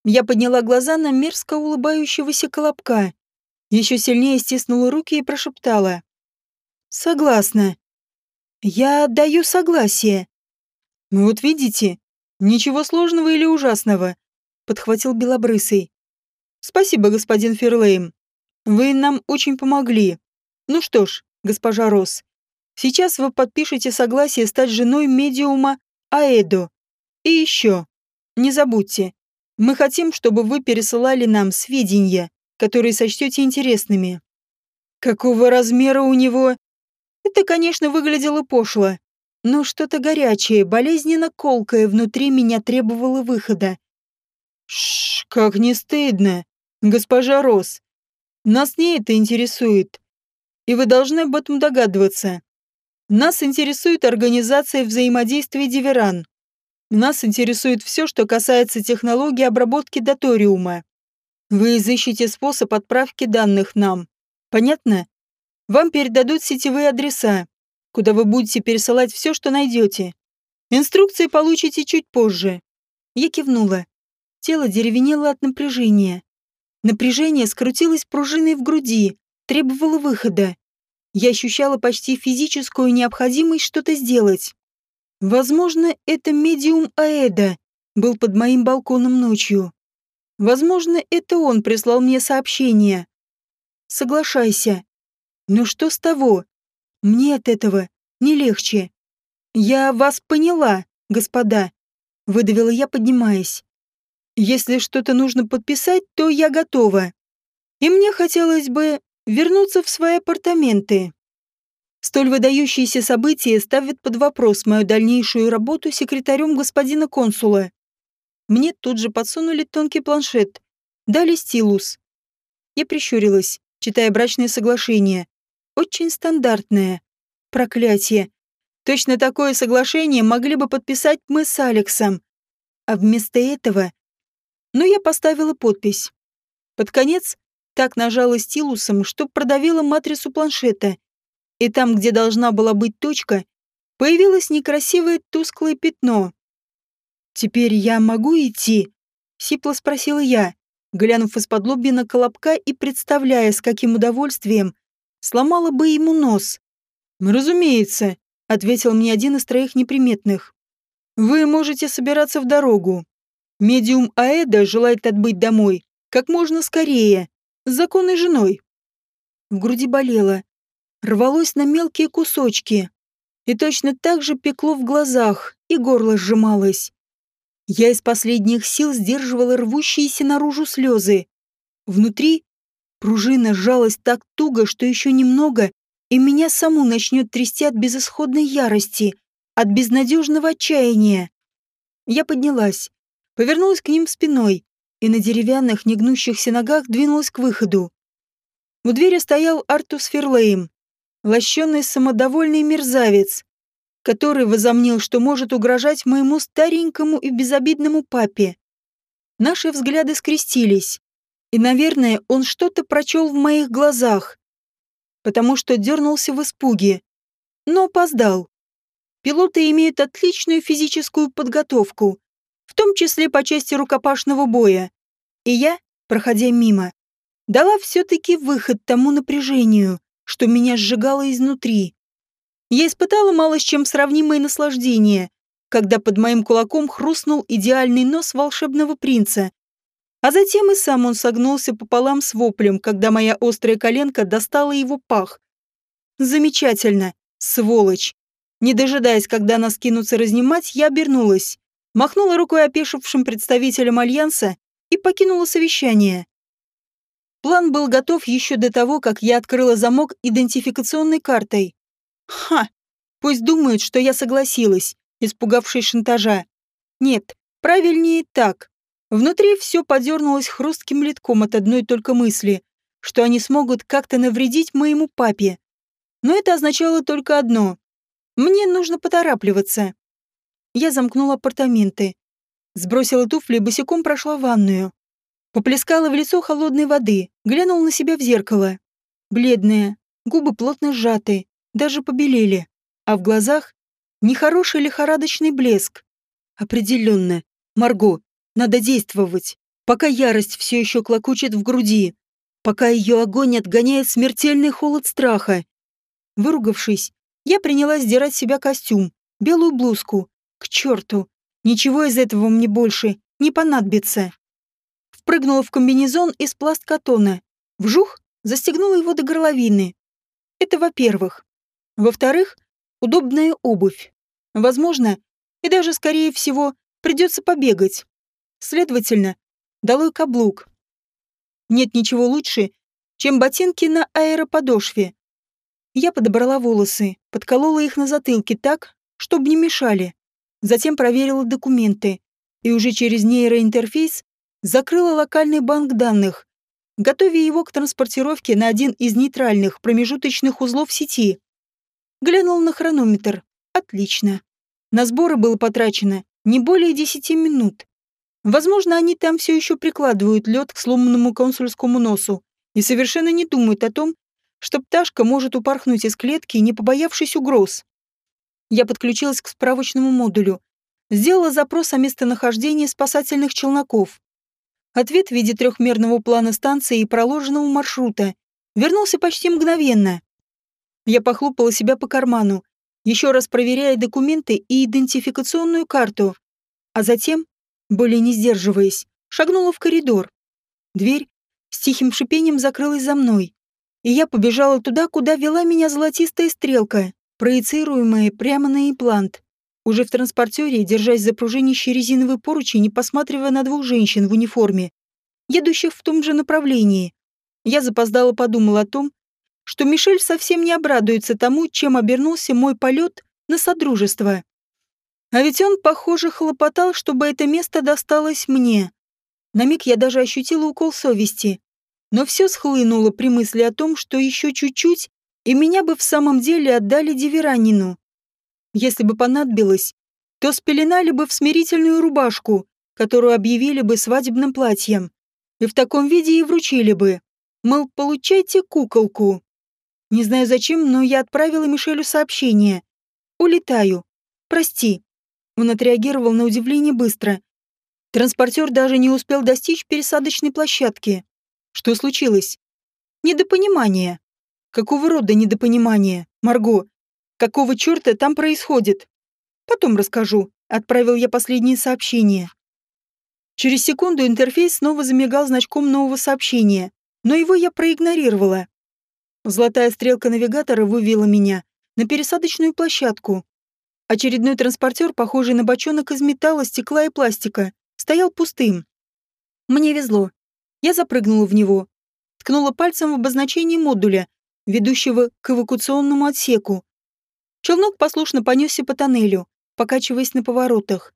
Я подняла глаза на мерзко улыбающегося колобка, еще сильнее стиснула руки и прошептала. «Согласна. Я даю согласие». «Ну «Вот видите, ничего сложного или ужасного», — подхватил Белобрысый. «Спасибо, господин Ферлейм. Вы нам очень помогли. Ну что ж, госпожа Росс, Сейчас вы подпишете согласие стать женой медиума Аэдо. И еще, не забудьте, мы хотим, чтобы вы пересылали нам сведения, которые сочтете интересными. Какого размера у него? Это, конечно, выглядело пошло, но что-то горячее, болезненно колкое внутри меня требовало выхода. Шш, как не стыдно, госпожа Рос. Нас не это интересует, и вы должны об этом догадываться. Нас интересует организация взаимодействия Диверан. Нас интересует все, что касается технологии обработки доториума. Вы изыщете способ отправки данных нам. Понятно? Вам передадут сетевые адреса, куда вы будете пересылать все, что найдете. Инструкции получите чуть позже. Я кивнула. Тело деревенело от напряжения. Напряжение скрутилось пружиной в груди, требовало выхода. Я ощущала почти физическую необходимость что-то сделать. Возможно, это медиум Аэда был под моим балконом ночью. Возможно, это он прислал мне сообщение. соглашайся. Но что с того? Мне от этого не легче. Я вас поняла, господа, выдавила я, поднимаясь. Если что-то нужно подписать, то я готова. И мне хотелось бы вернуться в свои апартаменты. Столь выдающиеся события ставят под вопрос мою дальнейшую работу секретарем господина консула. Мне тут же подсунули тонкий планшет, дали стилус. Я прищурилась, читая брачное соглашение. Очень стандартное. Проклятие. Точно такое соглашение могли бы подписать мы с Алексом. А вместо этого... Но я поставила подпись. Под конец так нажала стилусом, что продавила матрицу планшета. И там, где должна была быть точка, появилось некрасивое тусклое пятно. «Теперь я могу идти?» — сипло спросила я, глянув из-под лобби на Колобка и представляя, с каким удовольствием сломала бы ему нос. «Разумеется», — ответил мне один из троих неприметных. «Вы можете собираться в дорогу. Медиум Аэда желает отбыть домой как можно скорее, с законной женой». В груди болело, рвалось на мелкие кусочки, и точно так же пекло в глазах, и горло сжималось. Я из последних сил сдерживала рвущиеся наружу слезы. Внутри пружина сжалась так туго, что еще немного, и меня саму начнет трясти от безысходной ярости, от безнадежного отчаяния. Я поднялась, повернулась к ним спиной и на деревянных, негнущихся ногах двинулась к выходу. У двери стоял Артус Ферлейм, лощеный самодовольный мерзавец, который возомнил, что может угрожать моему старенькому и безобидному папе. Наши взгляды скрестились, и, наверное, он что-то прочел в моих глазах, потому что дернулся в испуге, но опоздал. Пилоты имеют отличную физическую подготовку, в том числе по части рукопашного боя, и я, проходя мимо, дала все-таки выход тому напряжению, что меня сжигало изнутри. Я испытала мало с чем сравнимое наслаждение, когда под моим кулаком хрустнул идеальный нос волшебного принца. А затем и сам он согнулся пополам с воплем, когда моя острая коленка достала его пах. Замечательно, сволочь. Не дожидаясь, когда нас кинутся разнимать, я обернулась, махнула рукой опешившим представителям Альянса и покинула совещание. План был готов еще до того, как я открыла замок идентификационной картой. Ха! Пусть думают, что я согласилась, испугавшись шантажа. Нет, правильнее так. Внутри все подернулось хрустким литком от одной только мысли, что они смогут как-то навредить моему папе. Но это означало только одно. Мне нужно поторапливаться. Я замкнула апартаменты. Сбросила туфли и босиком прошла в ванную. Поплескала в лицо холодной воды, глянула на себя в зеркало. Бледная, губы плотно сжаты, даже побелели, а в глазах нехороший лихорадочный блеск. Определенно, Марго, надо действовать, пока ярость все еще клокочет в груди, пока ее огонь отгоняет смертельный холод страха. Выругавшись, я принялась сдирать себя костюм, белую блузку. К черту, ничего из этого мне больше не понадобится. Впрыгнула в комбинезон из пласткатона. Вжух, застегнула его до горловины. Это во-первых. Во-вторых, удобная обувь. Возможно, и даже, скорее всего, придется побегать. Следовательно, долой каблук. Нет ничего лучше, чем ботинки на аэроподошве. Я подобрала волосы, подколола их на затылке так, чтобы не мешали. Затем проверила документы и уже через нейроинтерфейс закрыла локальный банк данных, готовя его к транспортировке на один из нейтральных промежуточных узлов сети. Глянул на хронометр. Отлично. На сборы было потрачено не более десяти минут. Возможно, они там все еще прикладывают лед к сломанному консульскому носу и совершенно не думают о том, что пташка может упорхнуть из клетки, не побоявшись угроз. Я подключилась к справочному модулю, сделала запрос о местонахождении спасательных челноков. Ответ в виде трехмерного плана станции и проложенного маршрута вернулся почти мгновенно. Я похлопала себя по карману, еще раз проверяя документы и идентификационную карту, а затем, более не сдерживаясь, шагнула в коридор. Дверь с тихим шипением закрылась за мной. и я побежала туда, куда вела меня золотистая стрелка, проецируемая прямо на имплант. Уже в транспортере, держась за пружинищий резиновый поручень и посматривая на двух женщин в униформе, едущих в том же направлении, я запоздало подумала о том, что Мишель совсем не обрадуется тому, чем обернулся мой полет на содружество. А ведь он, похоже, хлопотал, чтобы это место досталось мне. На миг я даже ощутила укол совести. Но все схлынуло при мысли о том, что еще чуть-чуть, и меня бы в самом деле отдали Диверанину. Если бы понадобилось, то спеленали бы в смирительную рубашку, которую объявили бы свадебным платьем, и в таком виде и вручили бы. Мол, получайте куколку. Не знаю зачем, но я отправила Мишелю сообщение. «Улетаю. Прости». Он отреагировал на удивление быстро. Транспортер даже не успел достичь пересадочной площадки. Что случилось? Недопонимание. Какого рода недопонимание, Марго? Какого черта там происходит? Потом расскажу. Отправил я последнее сообщение. Через секунду интерфейс снова замигал значком нового сообщения, но его я проигнорировала. Золотая стрелка навигатора вывела меня на пересадочную площадку. Очередной транспортер, похожий на бочонок из металла, стекла и пластика, стоял пустым. Мне везло. Я запрыгнула в него, ткнула пальцем в обозначение модуля, ведущего к эвакуационному отсеку. Челнок послушно понесся по тоннелю, покачиваясь на поворотах.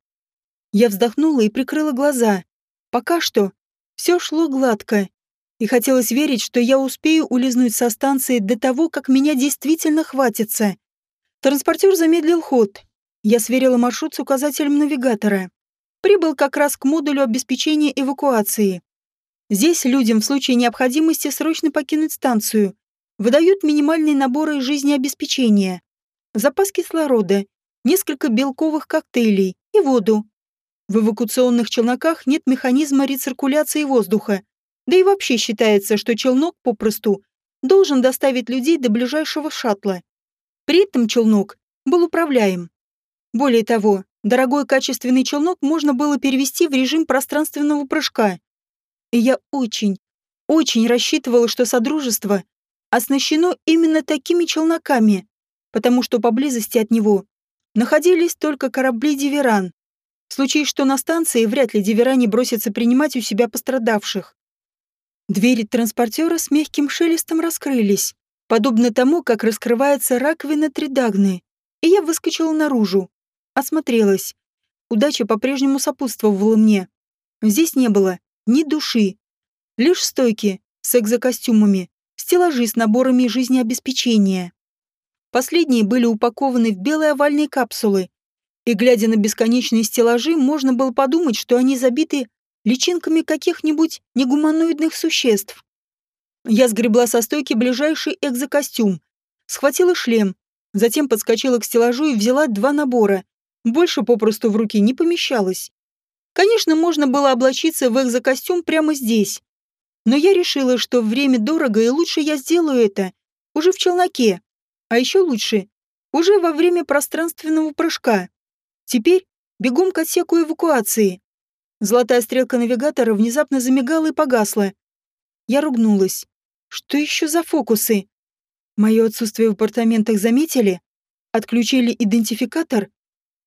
Я вздохнула и прикрыла глаза. Пока что все шло гладко, и хотелось верить, что я успею улизнуть со станции до того, как меня действительно хватится. Транспортер замедлил ход. Я сверила маршрут с указателем навигатора. Прибыл как раз к модулю обеспечения эвакуации. Здесь людям в случае необходимости срочно покинуть станцию выдают минимальные наборы жизнеобеспечения, запас кислорода, несколько белковых коктейлей и воду. В эвакуационных челноках нет механизма рециркуляции воздуха, да и вообще считается, что челнок попросту должен доставить людей до ближайшего шаттла. При этом челнок был управляем. Более того, дорогой качественный челнок можно было перевести в режим пространственного прыжка. И я очень, очень рассчитывала, что Содружество оснащено именно такими челноками, потому что поблизости от него находились только корабли «Диверан». В случае, что на станции, вряд ли «Диверане» бросятся принимать у себя пострадавших. Двери транспортера с мягким шелестом раскрылись, подобно тому, как раскрывается раковина Тридагны, и я выскочила наружу. Осмотрелась. Удача по-прежнему сопутствовала мне. Здесь не было ни души. Лишь стойки с экзокостюмами, стеллажи с наборами жизнеобеспечения. Последние были упакованы в белые овальные капсулы, и, глядя на бесконечные стеллажи, можно было подумать, что они забиты личинками каких-нибудь негуманоидных существ. Я сгребла со стойки ближайший экзокостюм, схватила шлем, затем подскочила к стеллажу и взяла два набора. Больше попросту в руки не помещалось. Конечно, можно было облачиться в экзокостюм прямо здесь. Но я решила, что время дорого, и лучше я сделаю это уже в челноке. А еще лучше, уже во время пространственного прыжка. Теперь бегом к отсеку эвакуации. Золотая стрелка навигатора внезапно замигала и погасла. Я ругнулась. Что еще за фокусы? Мое отсутствие в апартаментах заметили? Отключили идентификатор?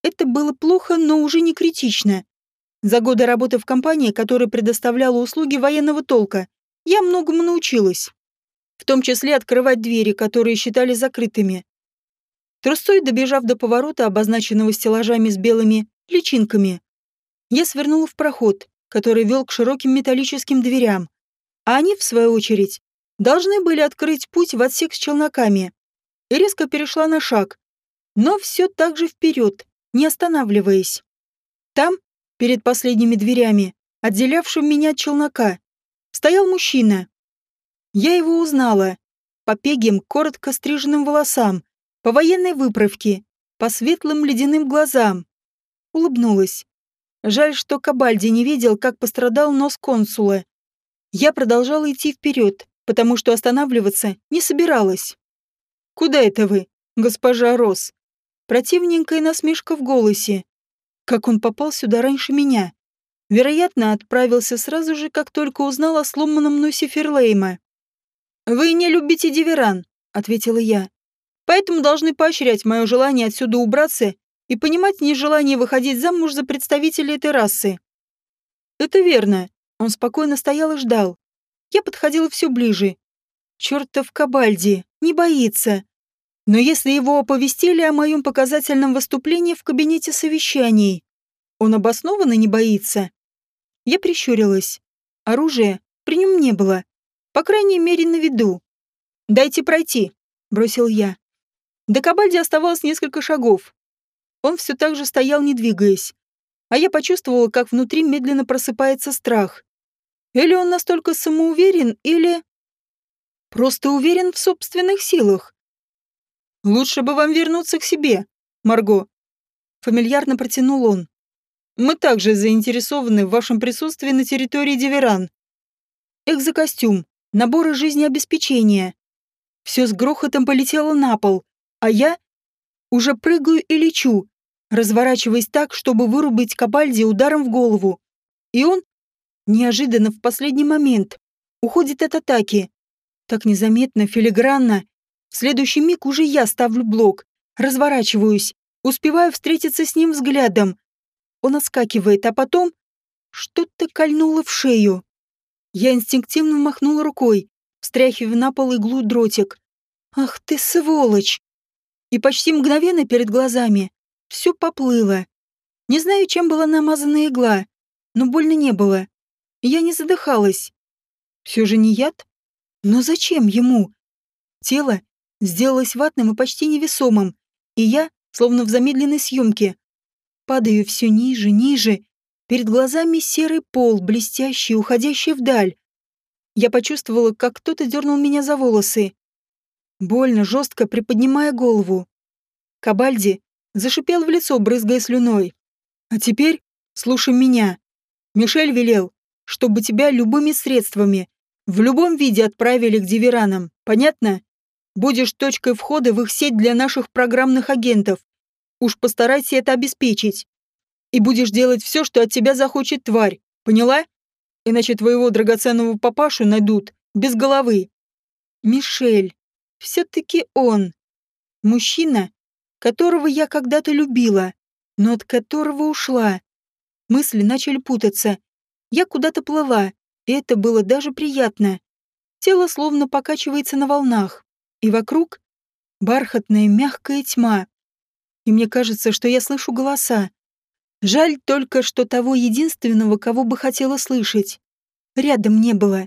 Это было плохо, но уже не критично. За годы работы в компании, которая предоставляла услуги военного толка, я многому научилась. В том числе открывать двери, которые считали закрытыми. Трустой, добежав до поворота, обозначенного стеллажами с белыми личинками, я свернула в проход, который вел к широким металлическим дверям, а они, в свою очередь, должны были открыть путь в отсек с челноками. И резко перешла на шаг, но все так же вперед, не останавливаясь. Там, перед последними дверями, отделявшим меня от челнока, стоял мужчина. Я его узнала. По пегим, коротко стриженным волосам, по военной выправке, по светлым ледяным глазам. Улыбнулась. Жаль, что Кабальди не видел, как пострадал нос консула. Я продолжала идти вперед, потому что останавливаться не собиралась. «Куда это вы, госпожа Рос?» Противненькая насмешка в голосе. Как он попал сюда раньше меня? Вероятно, отправился сразу же, как только узнал о сломанном носе Ферлейма. «Вы не любите Диверан», — ответила я. «Поэтому должны поощрять мое желание отсюда убраться и понимать нежелание выходить замуж за представителей этой расы». «Это верно». Он спокойно стоял и ждал. Я подходила все ближе. Чертов Кабальди, не боится. Но если его оповестили о моем показательном выступлении в кабинете совещаний, он обоснованно не боится. Я прищурилась. Оружия при нем не было. По крайней мере, на виду. «Дайте пройти», — бросил я. До Кабальди оставалось несколько шагов. Он все так же стоял, не двигаясь. А я почувствовала, как внутри медленно просыпается страх. Или он настолько самоуверен, или... Просто уверен в собственных силах. «Лучше бы вам вернуться к себе, Марго», — фамильярно протянул он. «Мы также заинтересованы в вашем присутствии на территории Диверан. Экзокостюм, наборы жизнеобеспечения. Все с грохотом полетело на пол, а я уже прыгаю и лечу, разворачиваясь так, чтобы вырубить Кабальди ударом в голову. И он, неожиданно в последний момент, уходит от атаки. Так незаметно, филигранно, в следующий миг уже я ставлю блок, разворачиваюсь, успеваю встретиться с ним взглядом. Он отскакивает, а потом что-то кольнуло в шею. Я инстинктивно махнула рукой, встряхивая на пол иглу дротик. «Ах ты, сволочь!» И почти мгновенно перед глазами все поплыло. Не знаю, чем была намазана игла, но больно не было. Я не задыхалась. Все же не яд? Но зачем ему? Тело сделалось ватным и почти невесомым, и я, словно в замедленной съемке, падаю все ниже, ниже, перед глазами серый пол, блестящий, уходящий вдаль. Я почувствовала, как кто-то дернул меня за волосы. Больно, жестко приподнимая голову. Кабальди зашипел в лицо, брызгая слюной. «А теперь слушай меня. Мишель велел, чтобы тебя любыми средствами, в любом виде отправили к диверанам. Понятно?» Будешь точкой входа в их сеть для наших программных агентов. Уж постарайся это обеспечить. И будешь делать все, что от тебя захочет тварь. Поняла? Иначе твоего драгоценного папашу найдут без головы. Мишель. Все-таки он. Мужчина, которого я когда-то любила, но от которого ушла. Мысли начали путаться. Я куда-то плыла, и это было даже приятно. Тело словно покачивается на волнах и вокруг бархатная мягкая тьма. И мне кажется, что я слышу голоса. Жаль только, что того единственного, кого бы хотела слышать, рядом не было.